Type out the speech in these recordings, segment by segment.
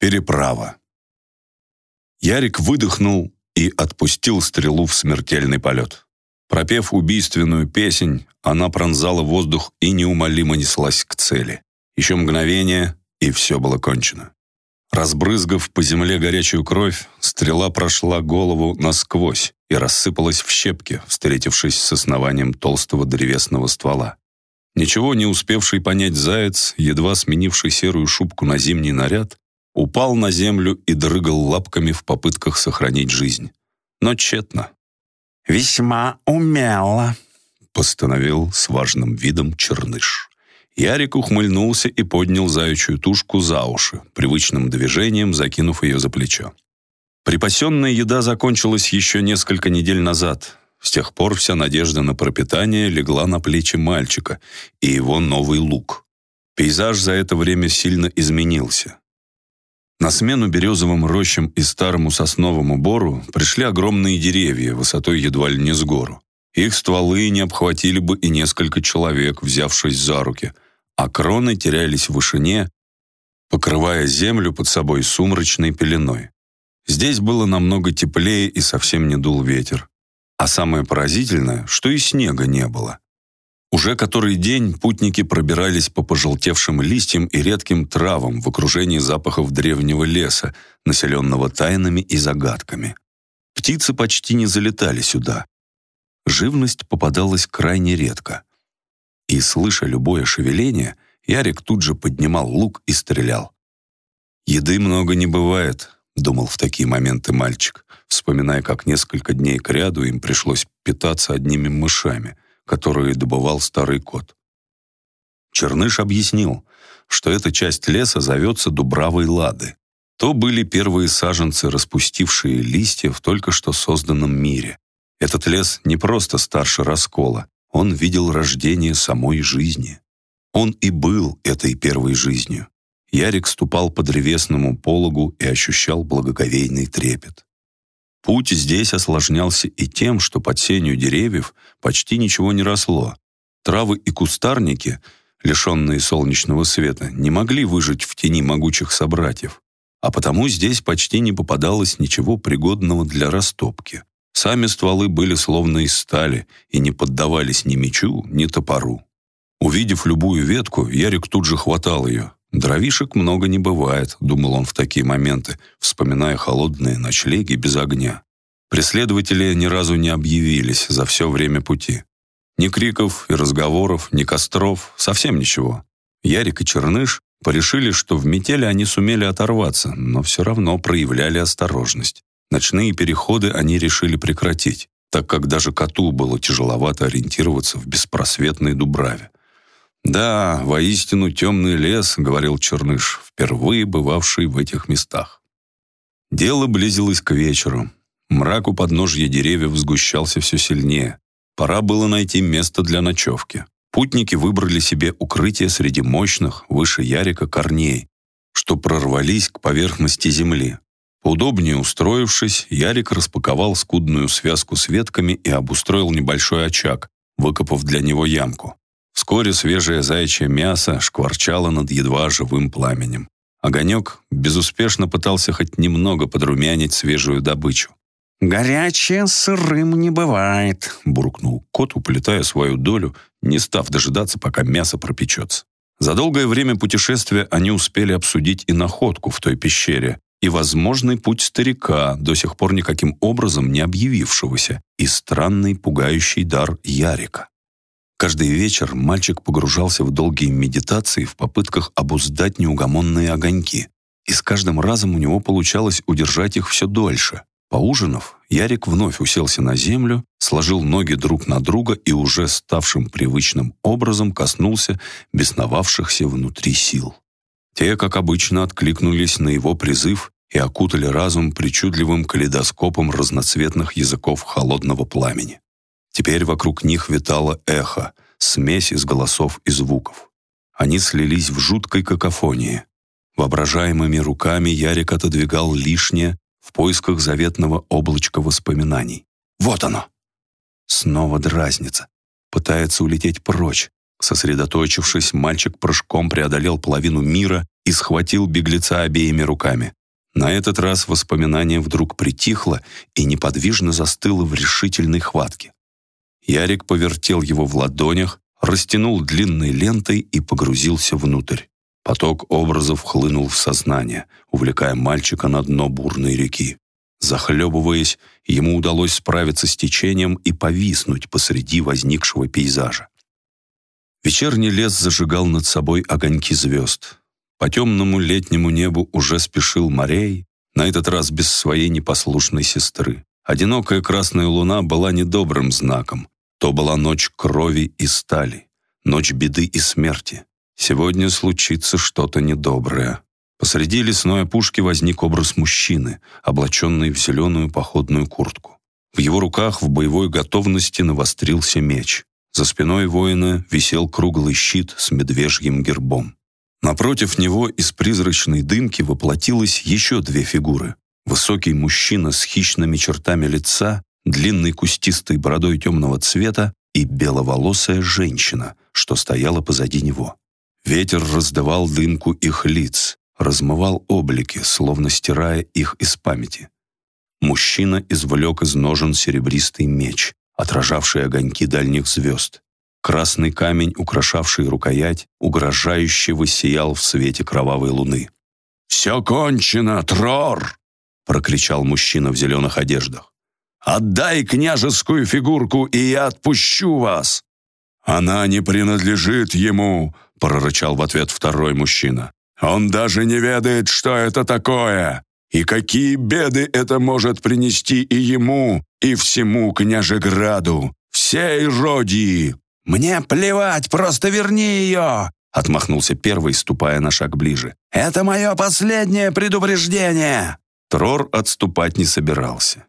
Переправа. Ярик выдохнул и отпустил стрелу в смертельный полет. Пропев убийственную песнь, она пронзала воздух и неумолимо неслась к цели. Еще мгновение, и все было кончено. Разбрызгав по земле горячую кровь, стрела прошла голову насквозь и рассыпалась в щепки, встретившись с основанием толстого древесного ствола. Ничего не успевший понять заяц, едва сменивший серую шубку на зимний наряд, упал на землю и дрыгал лапками в попытках сохранить жизнь. Но тщетно. «Весьма умело», — постановил с важным видом черныш. Ярик ухмыльнулся и поднял заячью тушку за уши, привычным движением закинув ее за плечо. Припасенная еда закончилась еще несколько недель назад. С тех пор вся надежда на пропитание легла на плечи мальчика и его новый лук. Пейзаж за это время сильно изменился. На смену березовым рощам и старому сосновому бору пришли огромные деревья высотой едва ли не с гору. Их стволы не обхватили бы и несколько человек, взявшись за руки, а кроны терялись в вышине, покрывая землю под собой сумрачной пеленой. Здесь было намного теплее и совсем не дул ветер. А самое поразительное, что и снега не было. Уже который день путники пробирались по пожелтевшим листьям и редким травам в окружении запахов древнего леса, населенного тайнами и загадками. Птицы почти не залетали сюда. Живность попадалась крайне редко. И, слыша любое шевеление, Ярик тут же поднимал лук и стрелял. «Еды много не бывает», — думал в такие моменты мальчик, вспоминая, как несколько дней кряду им пришлось питаться одними мышами — которые добывал старый кот. Черныш объяснил, что эта часть леса зовется Дубравой Лады. То были первые саженцы, распустившие листья в только что созданном мире. Этот лес не просто старше раскола, он видел рождение самой жизни. Он и был этой первой жизнью. Ярик ступал по древесному пологу и ощущал благоговейный трепет. Путь здесь осложнялся и тем, что под сенью деревьев почти ничего не росло. Травы и кустарники, лишенные солнечного света, не могли выжить в тени могучих собратьев, а потому здесь почти не попадалось ничего пригодного для растопки. Сами стволы были словно из стали и не поддавались ни мечу, ни топору. Увидев любую ветку, Ярик тут же хватал ее, «Дровишек много не бывает», — думал он в такие моменты, вспоминая холодные ночлеги без огня. Преследователи ни разу не объявились за все время пути. Ни криков и разговоров, ни костров, совсем ничего. Ярик и Черныш порешили, что в метели они сумели оторваться, но все равно проявляли осторожность. Ночные переходы они решили прекратить, так как даже коту было тяжеловато ориентироваться в беспросветной дубраве. «Да, воистину темный лес», — говорил Черныш, впервые бывавший в этих местах. Дело близилось к вечеру. Мрак у подножья деревьев сгущался все сильнее. Пора было найти место для ночевки. Путники выбрали себе укрытие среди мощных, выше ярика, корней, что прорвались к поверхности земли. Поудобнее устроившись, Ярик распаковал скудную связку с ветками и обустроил небольшой очаг, выкопав для него ямку. Вскоре свежее заячье мясо шкварчало над едва живым пламенем. Огонек безуспешно пытался хоть немного подрумянить свежую добычу. «Горячее сырым не бывает», — буркнул кот, уплетая свою долю, не став дожидаться, пока мясо пропечется. За долгое время путешествия они успели обсудить и находку в той пещере, и возможный путь старика, до сих пор никаким образом не объявившегося, и странный пугающий дар Ярика. Каждый вечер мальчик погружался в долгие медитации в попытках обуздать неугомонные огоньки, и с каждым разом у него получалось удержать их все дольше. Поужинав, Ярик вновь уселся на землю, сложил ноги друг на друга и уже ставшим привычным образом коснулся бесновавшихся внутри сил. Те, как обычно, откликнулись на его призыв и окутали разум причудливым калейдоскопом разноцветных языков холодного пламени. Теперь вокруг них витало эхо, смесь из голосов и звуков. Они слились в жуткой какофонии. Воображаемыми руками Ярик отодвигал лишнее в поисках заветного облачка воспоминаний. Вот оно! Снова дразнится. Пытается улететь прочь. Сосредоточившись, мальчик прыжком преодолел половину мира и схватил беглеца обеими руками. На этот раз воспоминание вдруг притихло и неподвижно застыло в решительной хватке. Ярик повертел его в ладонях, растянул длинной лентой и погрузился внутрь. Поток образов хлынул в сознание, увлекая мальчика на дно бурной реки. Захлебываясь, ему удалось справиться с течением и повиснуть посреди возникшего пейзажа. Вечерний лес зажигал над собой огоньки звезд. По темному летнему небу уже спешил Морей, на этот раз без своей непослушной сестры. Одинокая красная луна была недобрым знаком. То была ночь крови и стали, ночь беды и смерти. Сегодня случится что-то недоброе. Посреди лесной опушки возник образ мужчины, облаченный в зеленую походную куртку. В его руках в боевой готовности навострился меч. За спиной воина висел круглый щит с медвежьим гербом. Напротив него из призрачной дымки воплотилось еще две фигуры. Высокий мужчина с хищными чертами лица, длинной кустистой бородой темного цвета и беловолосая женщина, что стояла позади него. Ветер раздавал дымку их лиц, размывал облики, словно стирая их из памяти. Мужчина извлек из ножен серебристый меч, отражавший огоньки дальних звезд. Красный камень, украшавший рукоять, угрожающе воссиял в свете кровавой луны. «Все кончено, Трор!» — прокричал мужчина в зеленых одеждах. «Отдай княжескую фигурку, и я отпущу вас!» «Она не принадлежит ему!» — прорычал в ответ второй мужчина. «Он даже не ведает, что это такое, и какие беды это может принести и ему, и всему княжеграду, всей Родии!» «Мне плевать, просто верни ее!» Отмахнулся первый, ступая на шаг ближе. «Это мое последнее предупреждение!» Трор отступать не собирался.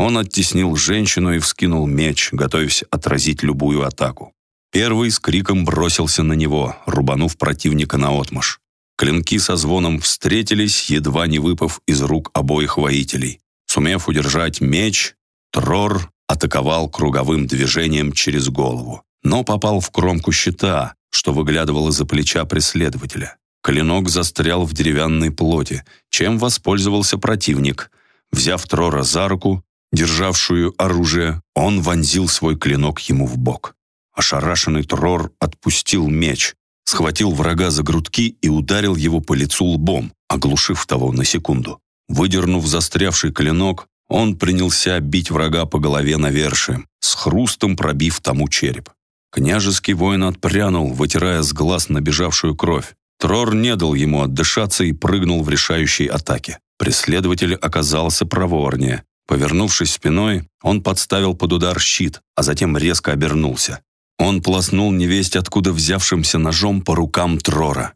Он оттеснил женщину и вскинул меч, готовясь отразить любую атаку. Первый с криком бросился на него, рубанув противника наотмашь. Клинки со звоном встретились, едва не выпав из рук обоих воителей. Сумев удержать меч, Трор атаковал круговым движением через голову но попал в кромку щита, что выглядывало за плеча преследователя. Клинок застрял в деревянной плоти, чем воспользовался противник. Взяв Трора за руку, державшую оружие, он вонзил свой клинок ему в бок. Ошарашенный Трор отпустил меч, схватил врага за грудки и ударил его по лицу лбом, оглушив того на секунду. Выдернув застрявший клинок, он принялся бить врага по голове навершием, с хрустом пробив тому череп. Княжеский воин отпрянул, вытирая с глаз набежавшую кровь. Трор не дал ему отдышаться и прыгнул в решающей атаке. Преследователь оказался проворнее. Повернувшись спиной, он подставил под удар щит, а затем резко обернулся. Он полоснул невесть откуда взявшимся ножом по рукам Трора.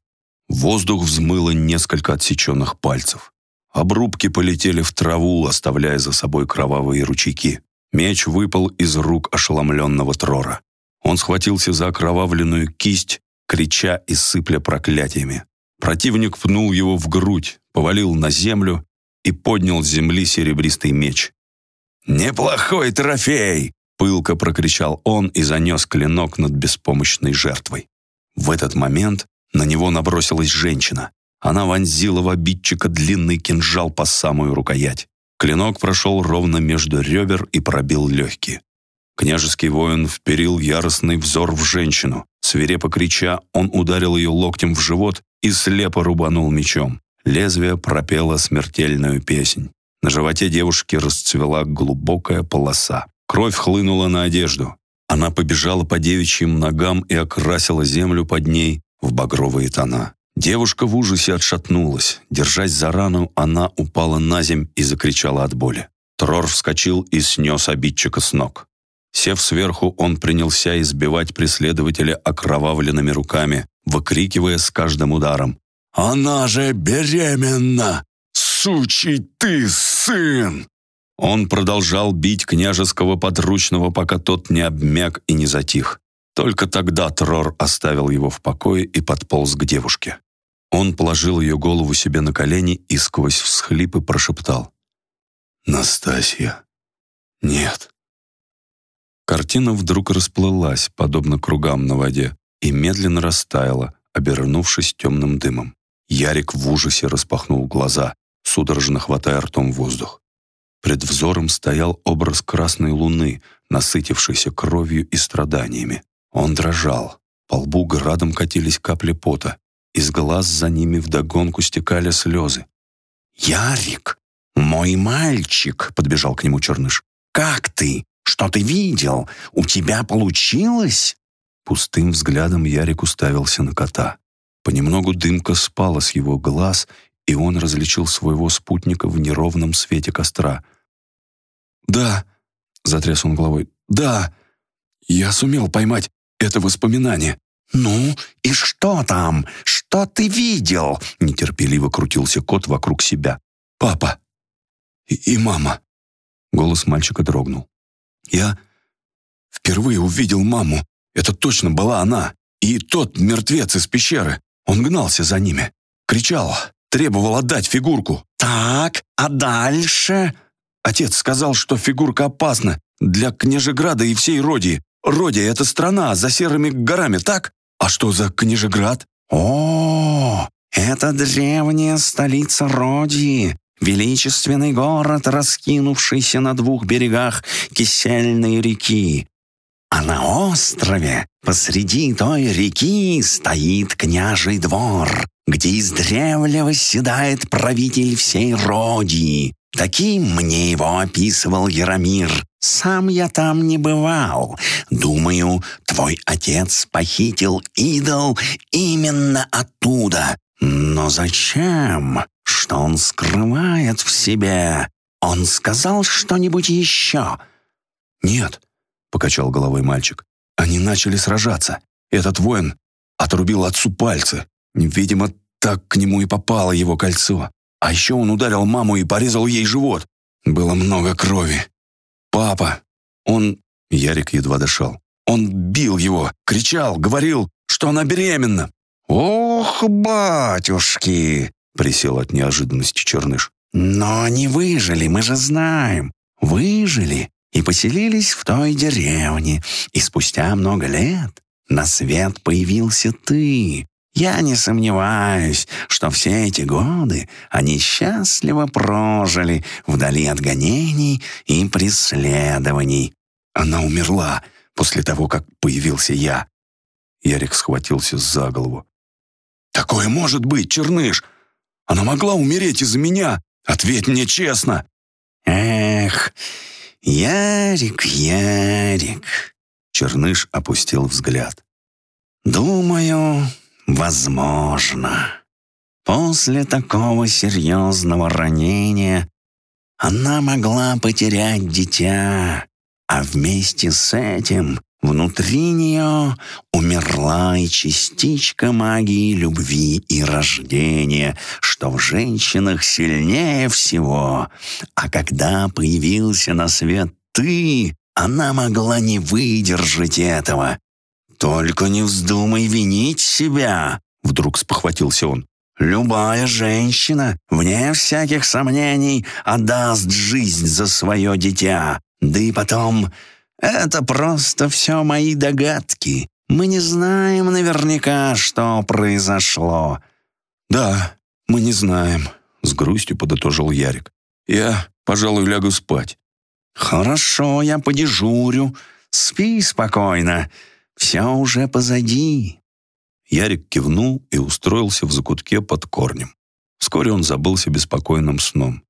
воздух взмыло несколько отсеченных пальцев. Обрубки полетели в траву, оставляя за собой кровавые ручейки. Меч выпал из рук ошеломленного Трора. Он схватился за окровавленную кисть, крича и сыпля проклятиями. Противник пнул его в грудь, повалил на землю и поднял с земли серебристый меч. «Неплохой трофей!» — пылко прокричал он и занес клинок над беспомощной жертвой. В этот момент на него набросилась женщина. Она вонзила в обидчика длинный кинжал по самую рукоять. Клинок прошел ровно между ребер и пробил легкие. Княжеский воин вперил яростный взор в женщину. Свирепо крича, он ударил ее локтем в живот и слепо рубанул мечом. Лезвие пропело смертельную песнь. На животе девушки расцвела глубокая полоса. Кровь хлынула на одежду. Она побежала по девичьим ногам и окрасила землю под ней в багровые тона. Девушка в ужасе отшатнулась. Держась за рану, она упала на земь и закричала от боли. Трор вскочил и снес обидчика с ног. Сев сверху, он принялся избивать преследователя окровавленными руками, выкрикивая с каждым ударом. «Она же беременна! Сучий ты сын!» Он продолжал бить княжеского подручного, пока тот не обмяк и не затих. Только тогда Трор оставил его в покое и подполз к девушке. Он положил ее голову себе на колени и сквозь всхлипы прошептал. «Настасья, нет, Картина вдруг расплылась, подобно кругам на воде, и медленно растаяла, обернувшись темным дымом. Ярик в ужасе распахнул глаза, судорожно хватая ртом воздух. Пред взором стоял образ красной луны, насытившейся кровью и страданиями. Он дрожал. По лбу градом катились капли пота. Из глаз за ними вдогонку стекали слезы. «Ярик, мой мальчик!» — подбежал к нему Черныш. «Как ты? Что ты видел? У тебя получилось?» Пустым взглядом Ярик уставился на кота. Понемногу дымка спала с его глаз, и он различил своего спутника в неровном свете костра. «Да», — затряс он головой, — «да, я сумел поймать это воспоминание». «Ну, и что там? Что ты видел?» Нетерпеливо крутился кот вокруг себя. «Папа и, и мама». Голос мальчика дрогнул. «Я впервые увидел маму. Это точно была она. И тот мертвец из пещеры. Он гнался за ними. Кричал, требовал отдать фигурку. «Так, а дальше?» Отец сказал, что фигурка опасна для Княжеграда и всей Родии. Родия — это страна за серыми горами, так? А что за Княжеград? О, это древняя столица Родии, величественный город, раскинувшийся на двух берегах кисельной реки. А на острове, посреди той реки, стоит княжий двор, где издревле восседает правитель всей Родии, Таким мне его описывал Яромир. Сам я там не бывал. Думаю, твой отец похитил идол именно оттуда. Но зачем? Что он скрывает в себе? Он сказал что-нибудь еще?» «Нет», — покачал головой мальчик. «Они начали сражаться. Этот воин отрубил отцу пальцы. Видимо, так к нему и попало его кольцо. А еще он ударил маму и порезал ей живот. Было много крови. Папа, он... Ярик едва дышал. Он бил его, кричал, говорил, что она беременна. «Ох, батюшки!» — присел от неожиданности Черныш. «Но они выжили, мы же знаем. Выжили и поселились в той деревне. И спустя много лет на свет появился ты, я не сомневаюсь, что все эти годы они счастливо прожили вдали от гонений и преследований. Она умерла после того, как появился я. Ярик схватился за голову. «Такое может быть, Черныш! Она могла умереть из-за меня! Ответь мне честно!» «Эх, Ярик, Ярик!» Черныш опустил взгляд. «Думаю, Возможно. После такого серьезного ранения она могла потерять дитя, а вместе с этим внутри нее умерла и частичка магии любви и рождения, что в женщинах сильнее всего. А когда появился на свет ты, она могла не выдержать этого «Только не вздумай винить себя!» Вдруг спохватился он. «Любая женщина, вне всяких сомнений, отдаст жизнь за свое дитя. Да и потом, это просто все мои догадки. Мы не знаем наверняка, что произошло». «Да, мы не знаем», — с грустью подытожил Ярик. «Я, пожалуй, лягу спать». «Хорошо, я подежурю. Спи спокойно. Все уже позади». Ярик кивнул и устроился в закутке под корнем. Вскоре он забылся беспокойным сном.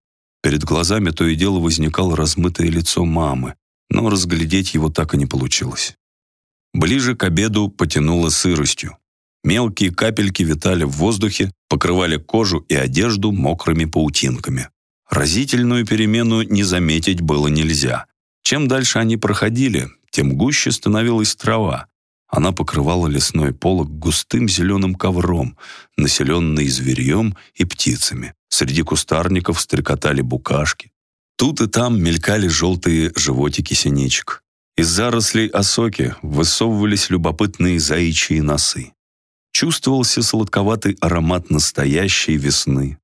Перед глазами то и дело возникало размытое лицо мамы, но разглядеть его так и не получилось. Ближе к обеду потянуло сыростью. Мелкие капельки витали в воздухе, покрывали кожу и одежду мокрыми паутинками. Разительную перемену не заметить было нельзя. Чем дальше они проходили, тем гуще становилась трава, она покрывала лесной полог густым зеленым ковром, населенный зверьем и птицами. Среди кустарников стрекотали букашки. Тут и там мелькали желтые животики синичек. Из зарослей осоки высовывались любопытные заячьи носы. Чувствовался сладковатый аромат настоящей весны.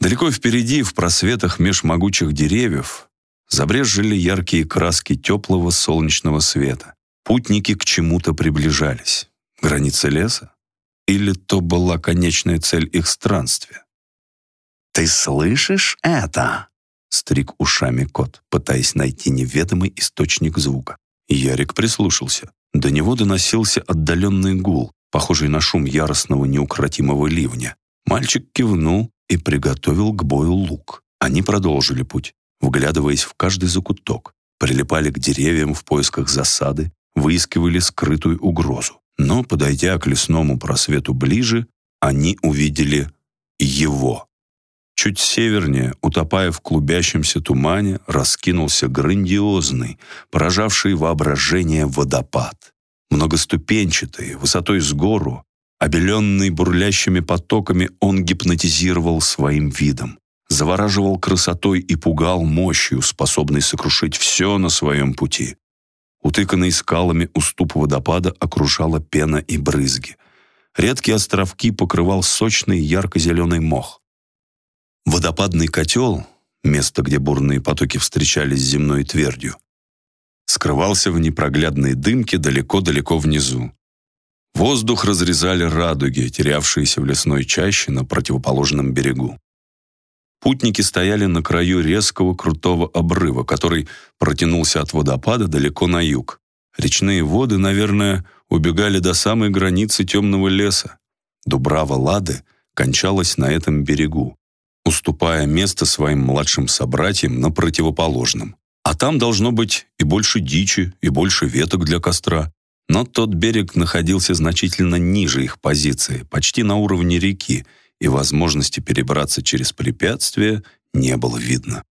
Далеко впереди, в просветах меж могучих деревьев, забрезжили яркие краски теплого солнечного света. Путники к чему-то приближались. Граница леса? Или то была конечная цель их странствия? «Ты слышишь это?» — стриг ушами кот, пытаясь найти неведомый источник звука. Ярик прислушался. До него доносился отдаленный гул, похожий на шум яростного неукротимого ливня. Мальчик кивнул и приготовил к бою лук. Они продолжили путь, вглядываясь в каждый закуток, прилипали к деревьям в поисках засады, выискивали скрытую угрозу. Но, подойдя к лесному просвету ближе, они увидели его. Чуть севернее, утопая в клубящемся тумане, раскинулся грандиозный, поражавший воображение водопад. Многоступенчатый, высотой с гору, обеленный бурлящими потоками, он гипнотизировал своим видом, завораживал красотой и пугал мощью, способной сокрушить все на своем пути. Утыканный скалами уступ водопада окружала пена и брызги. Редкие островки покрывал сочный ярко-зеленый мох. Водопадный котел, место, где бурные потоки встречались с земной твердью, скрывался в непроглядной дымке далеко-далеко внизу. Воздух разрезали радуги, терявшиеся в лесной чаще на противоположном берегу. Путники стояли на краю резкого крутого обрыва, который протянулся от водопада далеко на юг. Речные воды, наверное, убегали до самой границы темного леса. Дубрава Лады кончалась на этом берегу, уступая место своим младшим собратьям на противоположном. А там должно быть и больше дичи, и больше веток для костра. Но тот берег находился значительно ниже их позиции, почти на уровне реки, и возможности перебраться через препятствия не было видно.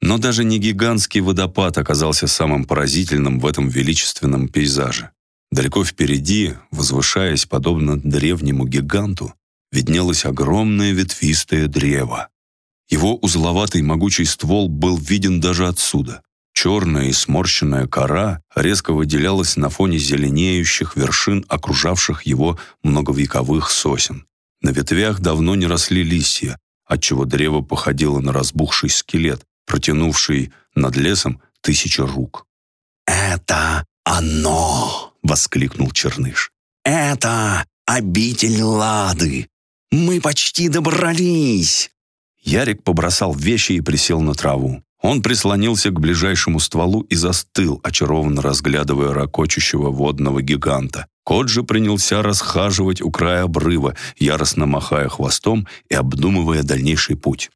Но даже не гигантский водопад оказался самым поразительным в этом величественном пейзаже. Далеко впереди, возвышаясь подобно древнему гиганту, виднелось огромное ветвистое древо. Его узловатый могучий ствол был виден даже отсюда. Черная и сморщенная кора резко выделялась на фоне зеленеющих вершин окружавших его многовековых сосен. На ветвях давно не росли листья, отчего древо походило на разбухший скелет, протянувший над лесом тысячи рук. «Это оно!» — воскликнул Черныш. «Это обитель Лады! Мы почти добрались!» Ярик побросал вещи и присел на траву. Он прислонился к ближайшему стволу и застыл, очарованно разглядывая ракочущего водного гиганта. Кот же принялся расхаживать у края обрыва, яростно махая хвостом и обдумывая дальнейший путь.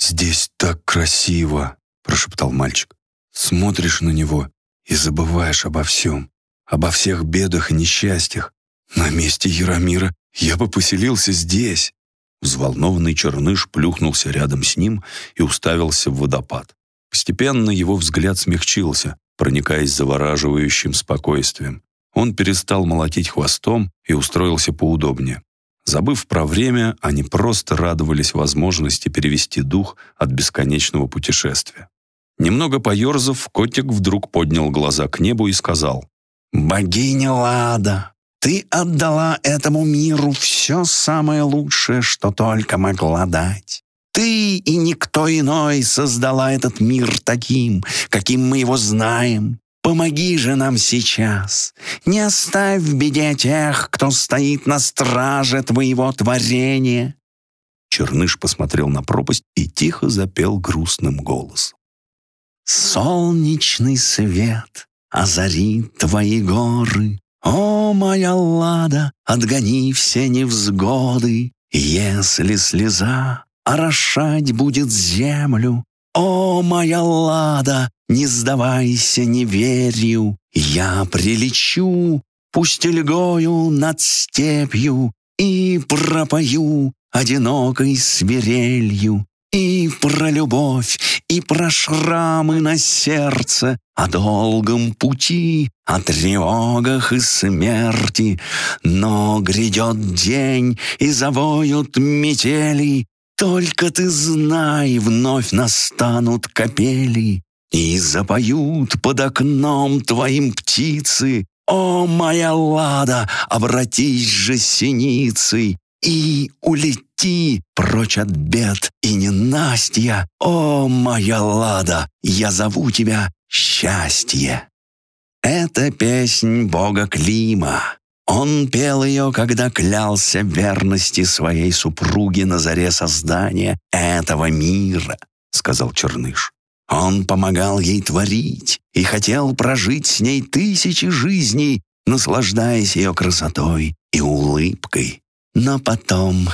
«Здесь так красиво!» — прошептал мальчик. «Смотришь на него и забываешь обо всем, обо всех бедах и несчастьях. На месте Яромира я бы поселился здесь». Взволнованный черныш плюхнулся рядом с ним и уставился в водопад. Постепенно его взгляд смягчился, проникаясь завораживающим спокойствием. Он перестал молотить хвостом и устроился поудобнее. Забыв про время, они просто радовались возможности перевести дух от бесконечного путешествия. Немного поерзав, котик вдруг поднял глаза к небу и сказал, «Богиня Лада, ты отдала этому миру все самое лучшее, что только могла дать. Ты и никто иной создала этот мир таким, каким мы его знаем. Помоги же нам сейчас. Не оставь в беде тех, кто стоит на страже твоего творения». Черныш посмотрел на пропасть и тихо запел грустным голосом. «Солнечный свет озарит твои горы. О, моя лада, отгони все невзгоды. Если слеза орошать будет землю. О, моя лада, не сдавайся неверию, я прилечу пустельгою над степью и пропою одинокой свирелью. И про любовь, и про шрамы на сердце, О долгом пути, о тревогах и смерти. Но грядет день, и завоют метели, только ты знай, вновь настанут капели, И запоют под окном твоим птицы. О, моя лада, обратись же синицей И улети прочь от бед и ненастья. О, моя лада, я зову тебя счастье. Это песнь бога Клима. Он пел ее, когда клялся верности своей супруге на заре создания этого мира, сказал Черныш. Он помогал ей творить и хотел прожить с ней тысячи жизней, наслаждаясь ее красотой и улыбкой. Но потом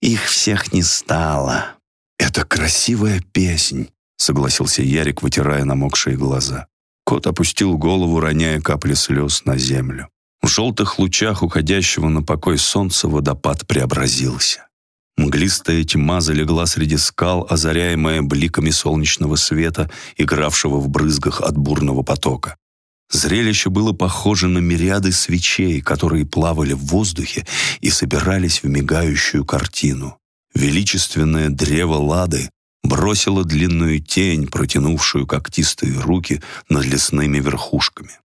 их всех не стало. «Это красивая песнь», — согласился Ярик, вытирая намокшие глаза. Кот опустил голову, роняя капли слез на землю. В желтых лучах уходящего на покой солнца водопад преобразился. Мглистая тьма залегла среди скал, озаряемая бликами солнечного света, игравшего в брызгах от бурного потока. Зрелище было похоже на мириады свечей, которые плавали в воздухе и собирались в мигающую картину. Величественное древо Лады бросило длинную тень, протянувшую когтистые руки над лесными верхушками.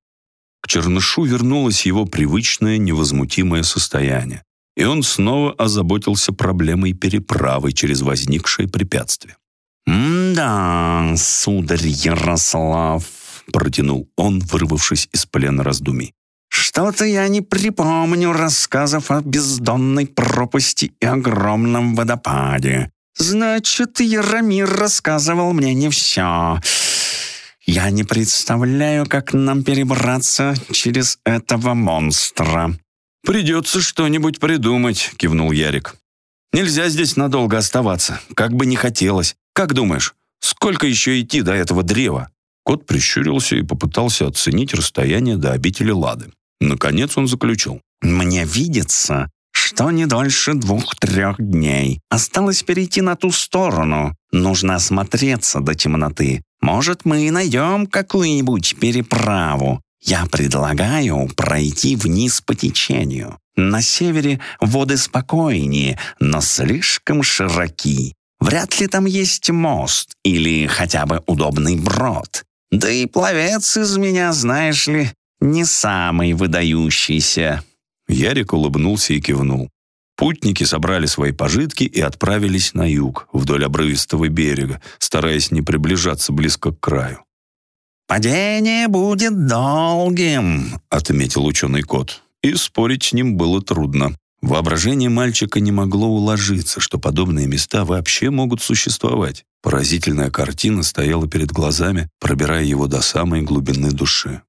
К Чернышу вернулось его привычное невозмутимое состояние, и он снова озаботился проблемой переправы через возникшее препятствие. «Да, сударь Ярослав», — протянул он, вырвавшись из плена раздумий. «Что-то я не припомню рассказов о бездонной пропасти и огромном водопаде. Значит, Яромир рассказывал мне не все. Я не представляю, как нам перебраться через этого монстра». «Придется что-нибудь придумать», — кивнул Ярик. «Нельзя здесь надолго оставаться, как бы не хотелось. Как думаешь, сколько еще идти до этого древа?» Кот прищурился и попытался оценить расстояние до обители Лады. Наконец он заключил. «Мне видится, что не дольше двух-трех дней. Осталось перейти на ту сторону. Нужно осмотреться до темноты. Может, мы и найдем какую-нибудь переправу. Я предлагаю пройти вниз по течению. На севере воды спокойнее, но слишком широки. Вряд ли там есть мост или хотя бы удобный брод. Да и пловец из меня, знаешь ли, не самый выдающийся». Ярик улыбнулся и кивнул. Путники собрали свои пожитки и отправились на юг, вдоль обрывистого берега, стараясь не приближаться близко к краю. «Падение будет долгим», — отметил ученый кот. И спорить с ним было трудно. Воображение мальчика не могло уложиться, что подобные места вообще могут существовать. Поразительная картина стояла перед глазами, пробирая его до самой глубины души.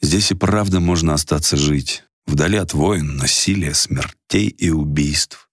Здесь и правда можно остаться жить, вдали от войн, насилия, смертей и убийств.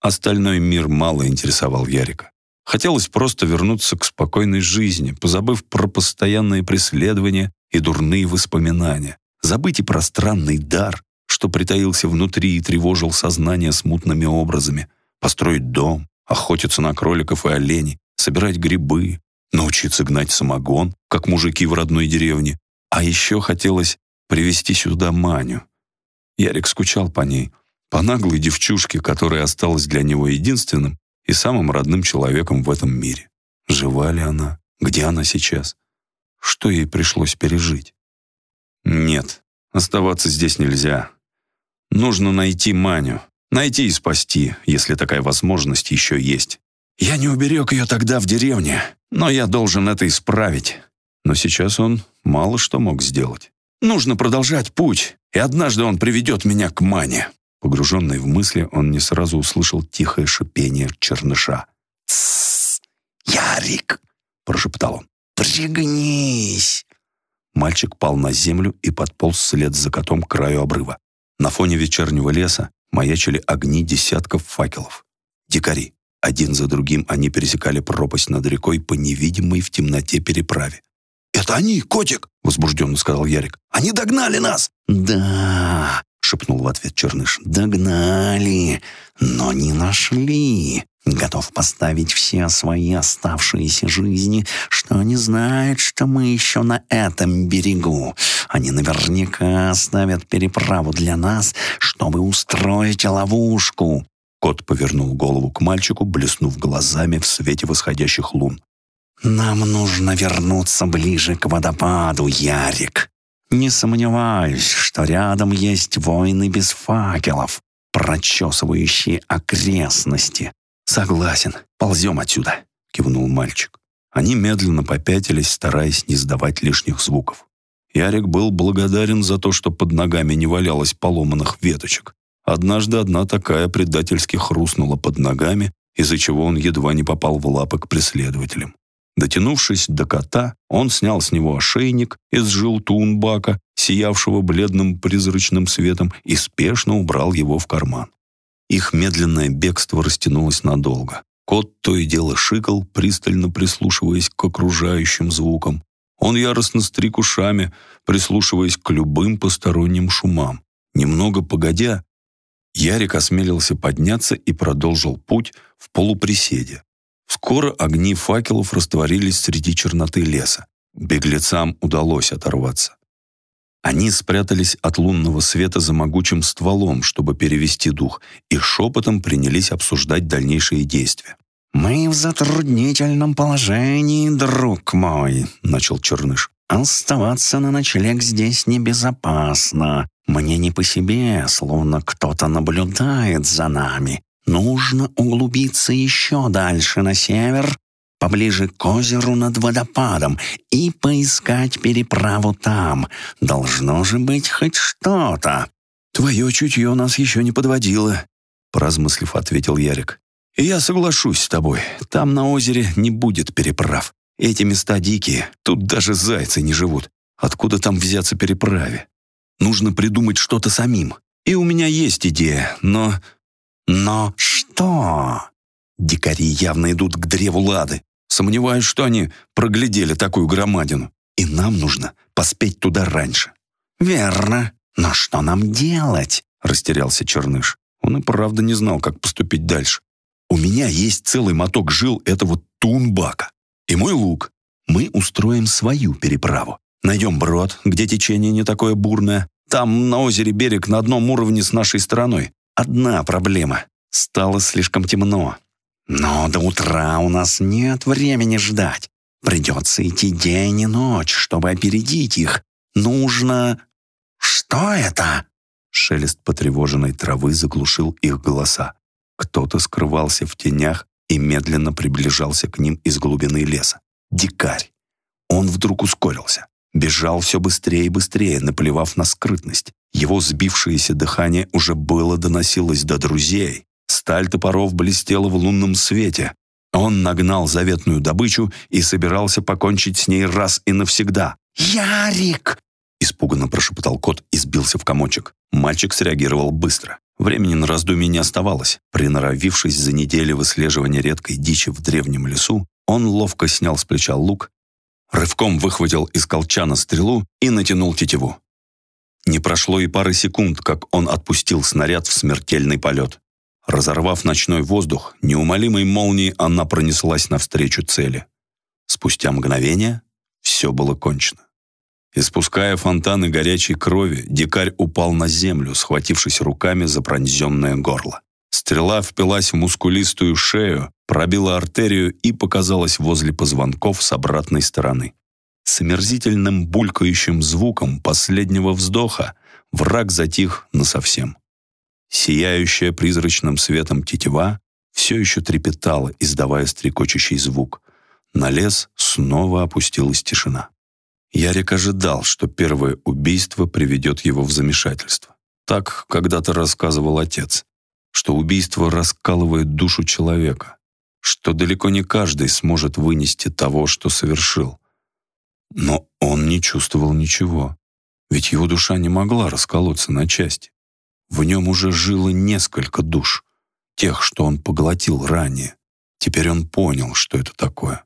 Остальной мир мало интересовал Ярика. Хотелось просто вернуться к спокойной жизни, позабыв про постоянные преследования и дурные воспоминания, забыть и про странный дар, что притаился внутри и тревожил сознание смутными образами, построить дом, охотиться на кроликов и оленей, собирать грибы, научиться гнать самогон, как мужики в родной деревне. А еще хотелось привести сюда Маню. Ярик скучал по ней, по наглой девчушке, которая осталась для него единственным и самым родным человеком в этом мире. Жива ли она? Где она сейчас? Что ей пришлось пережить? Нет, оставаться здесь нельзя. Нужно найти Маню. Найти и спасти, если такая возможность еще есть. Я не уберег ее тогда в деревне, но я должен это исправить. Но сейчас он мало что мог сделать. Нужно продолжать путь, и однажды он приведет меня к Мане. Погруженный в мысли, он не сразу услышал тихое шипение черныша. «Тссс! Ярик!» — прошептал он. «Пригнись!» Мальчик пал на землю и подполз вслед за котом к краю обрыва. На фоне вечернего леса маячили огни десятков факелов. Дикари. Один за другим они пересекали пропасть над рекой по невидимой в темноте переправе. «Это они, котик!» — возбужденно сказал Ярик. «Они догнали нас!» «Да!» — шепнул в ответ Черныш. «Догнали, но не нашли готов поставить все свои оставшиеся жизни, что они знают, что мы еще на этом берегу. Они наверняка оставят переправу для нас, чтобы устроить ловушку». Кот повернул голову к мальчику, блеснув глазами в свете восходящих лун. «Нам нужно вернуться ближе к водопаду, Ярик. Не сомневаюсь, что рядом есть воины без факелов, прочесывающие окрестности. «Согласен, ползем отсюда», — кивнул мальчик. Они медленно попятились, стараясь не сдавать лишних звуков. Ярик был благодарен за то, что под ногами не валялось поломанных веточек. Однажды одна такая предательски хрустнула под ногами, из-за чего он едва не попал в лапы к преследователям. Дотянувшись до кота, он снял с него ошейник из желтунбака, сиявшего бледным призрачным светом, и спешно убрал его в карман. Их медленное бегство растянулось надолго. Кот то и дело шикал, пристально прислушиваясь к окружающим звукам. Он яростно стриг ушами, прислушиваясь к любым посторонним шумам. Немного погодя, Ярик осмелился подняться и продолжил путь в полуприседе. Скоро огни факелов растворились среди черноты леса. Беглецам удалось оторваться. Они спрятались от лунного света за могучим стволом, чтобы перевести дух, и шепотом принялись обсуждать дальнейшие действия. «Мы в затруднительном положении, друг мой», — начал Черныш. «Оставаться на ночлег здесь небезопасно. Мне не по себе, словно кто-то наблюдает за нами. Нужно углубиться еще дальше на север, поближе к озеру над водопадом, и поискать переправу там. Должно же быть хоть что-то». «Твое чутье нас еще не подводило», — поразмыслив, ответил Ярик. «И я соглашусь с тобой. Там на озере не будет переправ. Эти места дикие, тут даже зайцы не живут. Откуда там взяться переправе? Нужно придумать что-то самим. И у меня есть идея, но... Но что? Дикари явно идут к древу Лады. Сомневаюсь, что они проглядели такую громадину. И нам нужно поспеть туда раньше. Верно. Но что нам делать? Растерялся Черныш. Он и правда не знал, как поступить дальше. У меня есть целый моток жил этого тунбака. И мой лук. Мы устроим свою переправу. Найдем брод, где течение не такое бурное. Там на озере берег на одном уровне с нашей стороной. Одна проблема. Стало слишком темно. Но до утра у нас нет времени ждать. Придется идти день и ночь, чтобы опередить их. Нужно... Что это? Шелест потревоженной травы заглушил их голоса. Кто-то скрывался в тенях и медленно приближался к ним из глубины леса. Дикарь. Он вдруг ускорился. Бежал все быстрее и быстрее, наплевав на скрытность. Его сбившееся дыхание уже было доносилось до друзей. Сталь топоров блестела в лунном свете. Он нагнал заветную добычу и собирался покончить с ней раз и навсегда. «Ярик!» Испуганно прошептал кот и сбился в комочек. Мальчик среагировал быстро. Времени на раздумье не оставалось. Приноровившись за неделю выслеживания редкой дичи в древнем лесу, он ловко снял с плеча лук Рывком выхватил из колчана стрелу и натянул тетиву. Не прошло и пары секунд, как он отпустил снаряд в смертельный полет. Разорвав ночной воздух, неумолимой молнией она пронеслась навстречу цели. Спустя мгновение все было кончено. Испуская фонтаны горячей крови, дикарь упал на землю, схватившись руками за пронзенное горло. Стрела впилась в мускулистую шею, пробила артерию и показалась возле позвонков с обратной стороны. С омерзительным булькающим звуком последнего вздоха враг затих насовсем. Сияющая призрачным светом тетива все еще трепетала, издавая стрекочущий звук. На лес снова опустилась тишина. Ярик ожидал, что первое убийство приведет его в замешательство. Так когда-то рассказывал отец что убийство раскалывает душу человека, что далеко не каждый сможет вынести того, что совершил. Но он не чувствовал ничего, ведь его душа не могла расколоться на части. В нем уже жило несколько душ, тех, что он поглотил ранее. Теперь он понял, что это такое.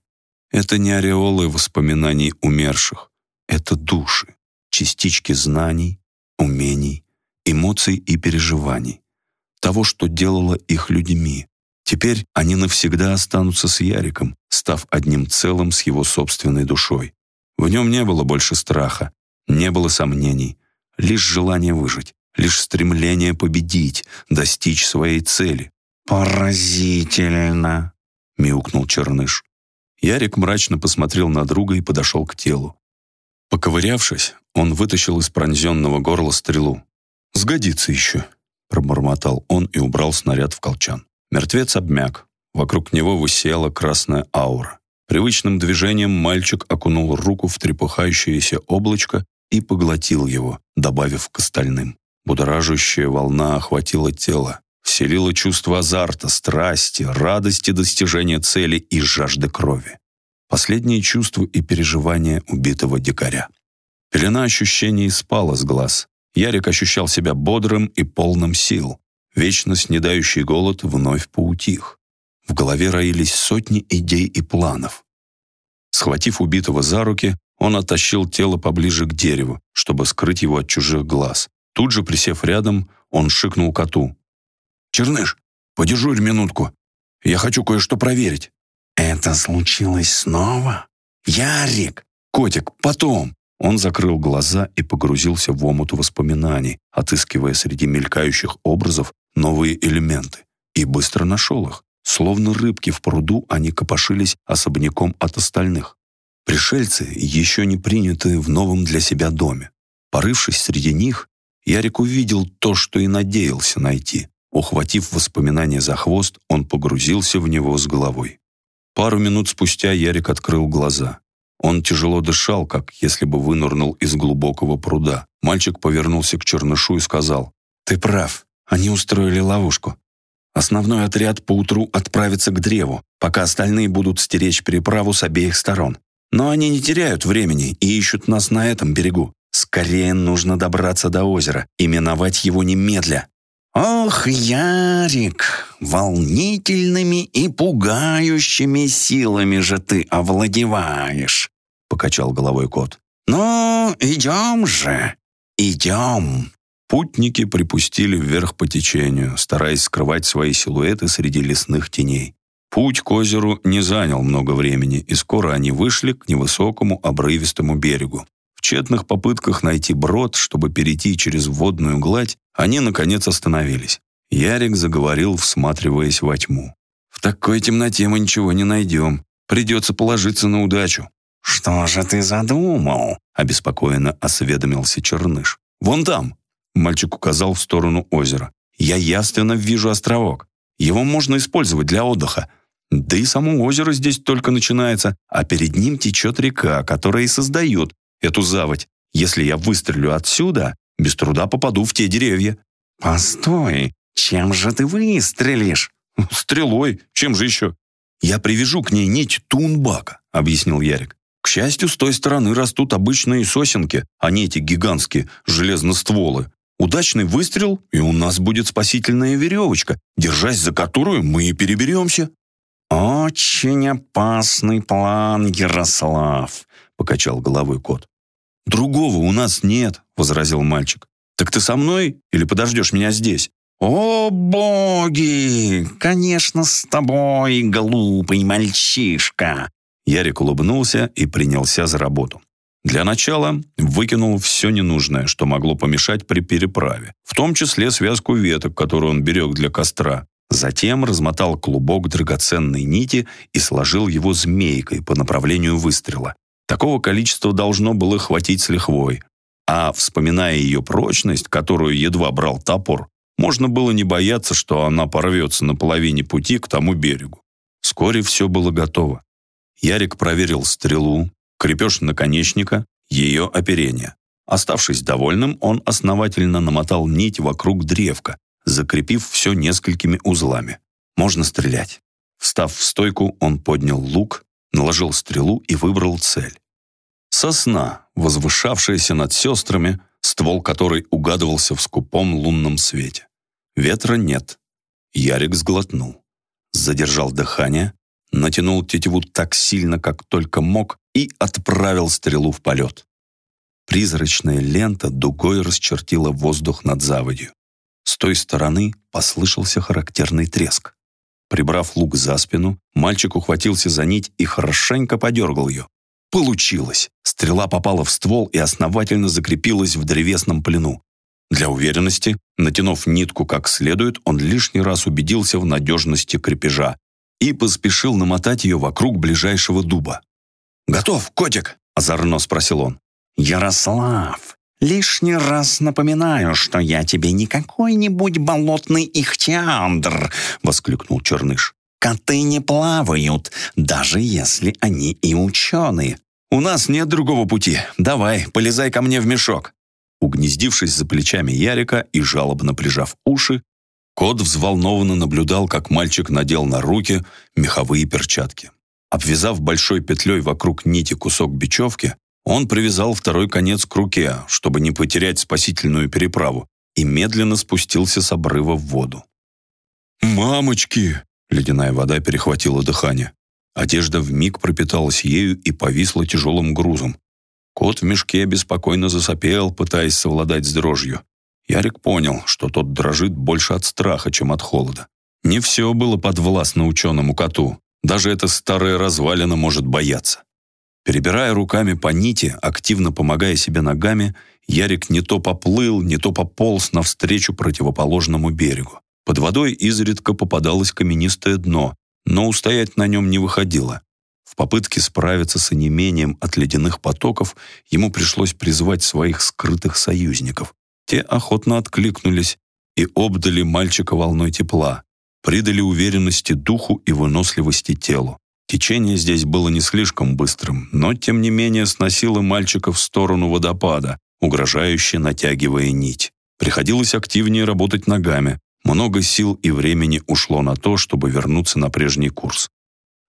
Это не ореолы воспоминаний умерших, это души, частички знаний, умений, эмоций и переживаний того, что делало их людьми. Теперь они навсегда останутся с Яриком, став одним целым с его собственной душой. В нем не было больше страха, не было сомнений, лишь желание выжить, лишь стремление победить, достичь своей цели. «Поразительно!» — мяукнул Черныш. Ярик мрачно посмотрел на друга и подошел к телу. Поковырявшись, он вытащил из пронзенного горла стрелу. «Сгодится еще», пробормотал он и убрал снаряд в колчан. Мертвец обмяк. Вокруг него высела красная аура. Привычным движением мальчик окунул руку в трепыхающееся облачко и поглотил его, добавив к остальным. Будоражащая волна охватила тело, вселила чувство азарта, страсти, радости достижения цели и жажды крови. Последние чувства и переживания убитого дикаря. Пелена ощущений спала с глаз. Ярик ощущал себя бодрым и полным сил. Вечно снедающий голод вновь поутих. В голове роились сотни идей и планов. Схватив убитого за руки, он оттащил тело поближе к дереву, чтобы скрыть его от чужих глаз. Тут же, присев рядом, он шикнул коту. «Черныш, подежурь минутку. Я хочу кое-что проверить». «Это случилось снова? Ярик!» «Котик, потом!» Он закрыл глаза и погрузился в омут воспоминаний, отыскивая среди мелькающих образов новые элементы. И быстро нашел их. Словно рыбки в пруду, они копошились особняком от остальных. Пришельцы, еще не принятые в новом для себя доме. Порывшись среди них, Ярик увидел то, что и надеялся найти. Ухватив воспоминания за хвост, он погрузился в него с головой. Пару минут спустя Ярик открыл глаза. Он тяжело дышал, как если бы вынырнул из глубокого пруда. Мальчик повернулся к Чернышу и сказал, «Ты прав, они устроили ловушку. Основной отряд поутру отправится к древу, пока остальные будут стеречь переправу с обеих сторон. Но они не теряют времени и ищут нас на этом берегу. Скорее нужно добраться до озера и миновать его немедля. «Ох, Ярик, волнительными и пугающими силами же ты овладеваешь», — покачал головой кот. «Ну, идем же, идем». Путники припустили вверх по течению, стараясь скрывать свои силуэты среди лесных теней. Путь к озеру не занял много времени, и скоро они вышли к невысокому обрывистому берегу. В тщетных попытках найти брод, чтобы перейти через водную гладь, они, наконец, остановились. Ярик заговорил, всматриваясь во тьму. «В такой темноте мы ничего не найдем. Придется положиться на удачу». «Что же ты задумал?» — обеспокоенно осведомился Черныш. «Вон там!» Мальчик указал в сторону озера. «Я явственно вижу островок. Его можно использовать для отдыха. Да и само озеро здесь только начинается, а перед ним течет река, которая и создает эту заводь. Если я выстрелю отсюда, без труда попаду в те деревья». «Постой, чем же ты выстрелишь?» «Стрелой, чем же еще?» «Я привяжу к ней нить тунбака», — объяснил Ярик. «К счастью, с той стороны растут обычные сосенки, а не эти гигантские железностволы. Удачный выстрел, и у нас будет спасительная веревочка, держась за которую мы и переберемся». «Очень опасный план, Ярослав», — покачал головой кот. «Другого у нас нет», — возразил мальчик. «Так ты со мной или подождешь меня здесь?» «О, боги! Конечно, с тобой, глупый мальчишка!» Ярик улыбнулся и принялся за работу. Для начала выкинул все ненужное, что могло помешать при переправе, в том числе связку веток, которую он берег для костра. Затем размотал клубок драгоценной нити и сложил его змейкой по направлению выстрела. Такого количества должно было хватить с лихвой. А, вспоминая ее прочность, которую едва брал топор, можно было не бояться, что она порвется на половине пути к тому берегу. Вскоре все было готово. Ярик проверил стрелу, крепеж наконечника, ее оперение. Оставшись довольным, он основательно намотал нить вокруг древка, закрепив все несколькими узлами. Можно стрелять. Встав в стойку, он поднял лук, наложил стрелу и выбрал цель. Сосна, возвышавшаяся над сестрами, ствол которой угадывался в скупом лунном свете. Ветра нет. Ярик сглотнул. Задержал дыхание, натянул тетиву так сильно, как только мог, и отправил стрелу в полет. Призрачная лента дугой расчертила воздух над заводью. С той стороны послышался характерный треск. Прибрав лук за спину, мальчик ухватился за нить и хорошенько подергал ее. Получилось! Стрела попала в ствол и основательно закрепилась в древесном плену. Для уверенности, натянув нитку как следует, он лишний раз убедился в надежности крепежа и поспешил намотать ее вокруг ближайшего дуба. «Готов, котик?» – озорно спросил он. «Ярослав, лишний раз напоминаю, что я тебе не какой-нибудь болотный ихтиандр!» — воскликнул Черныш. «Коты не плавают, даже если они и ученые. У нас нет другого пути. Давай, полезай ко мне в мешок». Угнездившись за плечами Ярика и жалобно прижав уши, кот взволнованно наблюдал, как мальчик надел на руки меховые перчатки. Обвязав большой петлей вокруг нити кусок бечевки, он привязал второй конец к руке, чтобы не потерять спасительную переправу, и медленно спустился с обрыва в воду. «Мамочки!» — ледяная вода перехватила дыхание. Одежда вмиг пропиталась ею и повисла тяжелым грузом. Кот в мешке беспокойно засопел, пытаясь совладать с дрожью. Ярик понял, что тот дрожит больше от страха, чем от холода. Не все было подвластно ученому коту. Даже эта старая развалина может бояться. Перебирая руками по нити, активно помогая себе ногами, Ярик не то поплыл, не то пополз навстречу противоположному берегу. Под водой изредка попадалось каменистое дно, но устоять на нем не выходило. В попытке справиться с онемением от ледяных потоков ему пришлось призвать своих скрытых союзников. Те охотно откликнулись и обдали мальчика волной тепла, придали уверенности духу и выносливости телу. Течение здесь было не слишком быстрым, но тем не менее сносило мальчика в сторону водопада, угрожающе натягивая нить. Приходилось активнее работать ногами. Много сил и времени ушло на то, чтобы вернуться на прежний курс.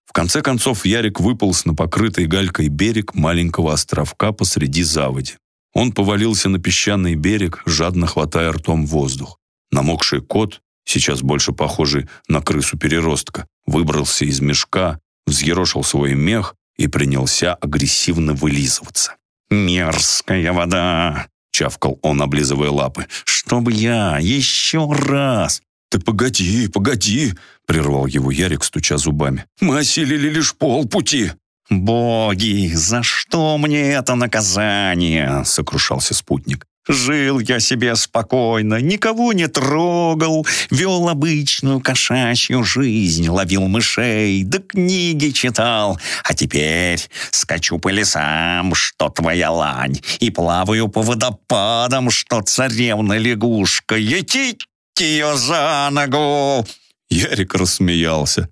В конце концов Ярик выполз на покрытый галькой берег маленького островка посреди заводи. Он повалился на песчаный берег, жадно хватая ртом воздух. Намокший кот, сейчас больше похожий на крысу-переростка, выбрался из мешка, взъерошил свой мех и принялся агрессивно вылизываться. «Мерзкая вода!» — чавкал он, облизывая лапы. «Чтобы я еще раз!» «Ты погоди, погоди!» — прервал его Ярик, стуча зубами. «Мы осилили лишь полпути!» «Боги, за что мне это наказание?» — сокрушался спутник. Жил я себе спокойно, никого не трогал, вел обычную кошачью жизнь, ловил мышей, да книги читал. А теперь скачу по лесам, что твоя лань, и плаваю по водопадам, что царевна-лягушка. Етить ее за ногу!» Ярик рассмеялся.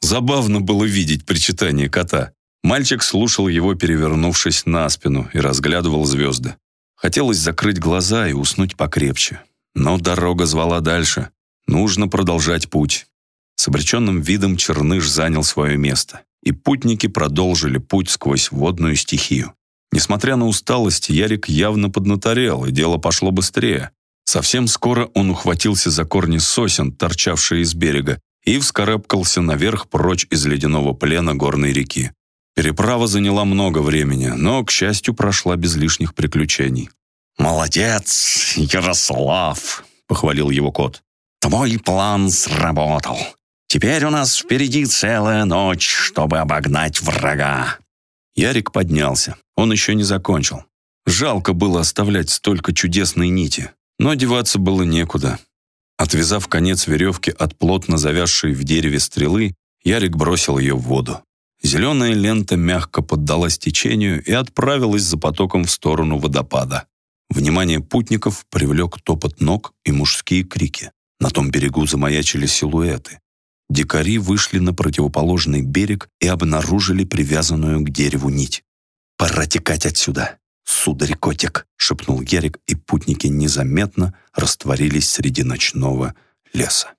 Забавно было видеть причитание кота. Мальчик слушал его, перевернувшись на спину, и разглядывал звезды. Хотелось закрыть глаза и уснуть покрепче. Но дорога звала дальше. Нужно продолжать путь. С обреченным видом Черныш занял свое место, и путники продолжили путь сквозь водную стихию. Несмотря на усталость, Ярик явно поднаторел, и дело пошло быстрее. Совсем скоро он ухватился за корни сосен, торчавшие из берега, и вскарабкался наверх прочь из ледяного плена горной реки. Переправа заняла много времени, но, к счастью, прошла без лишних приключений. «Молодец, Ярослав!» — похвалил его кот. «Твой план сработал. Теперь у нас впереди целая ночь, чтобы обогнать врага». Ярик поднялся. Он еще не закончил. Жалко было оставлять столько чудесной нити, но деваться было некуда. Отвязав конец веревки от плотно завязшей в дереве стрелы, Ярик бросил ее в воду. Зеленая лента мягко поддалась течению и отправилась за потоком в сторону водопада. Внимание путников привлек топот ног и мужские крики. На том берегу замаячили силуэты. Дикари вышли на противоположный берег и обнаружили привязанную к дереву нить. «Пора текать отсюда!» «Сударь-котик!» — шепнул Герик, и путники незаметно растворились среди ночного леса.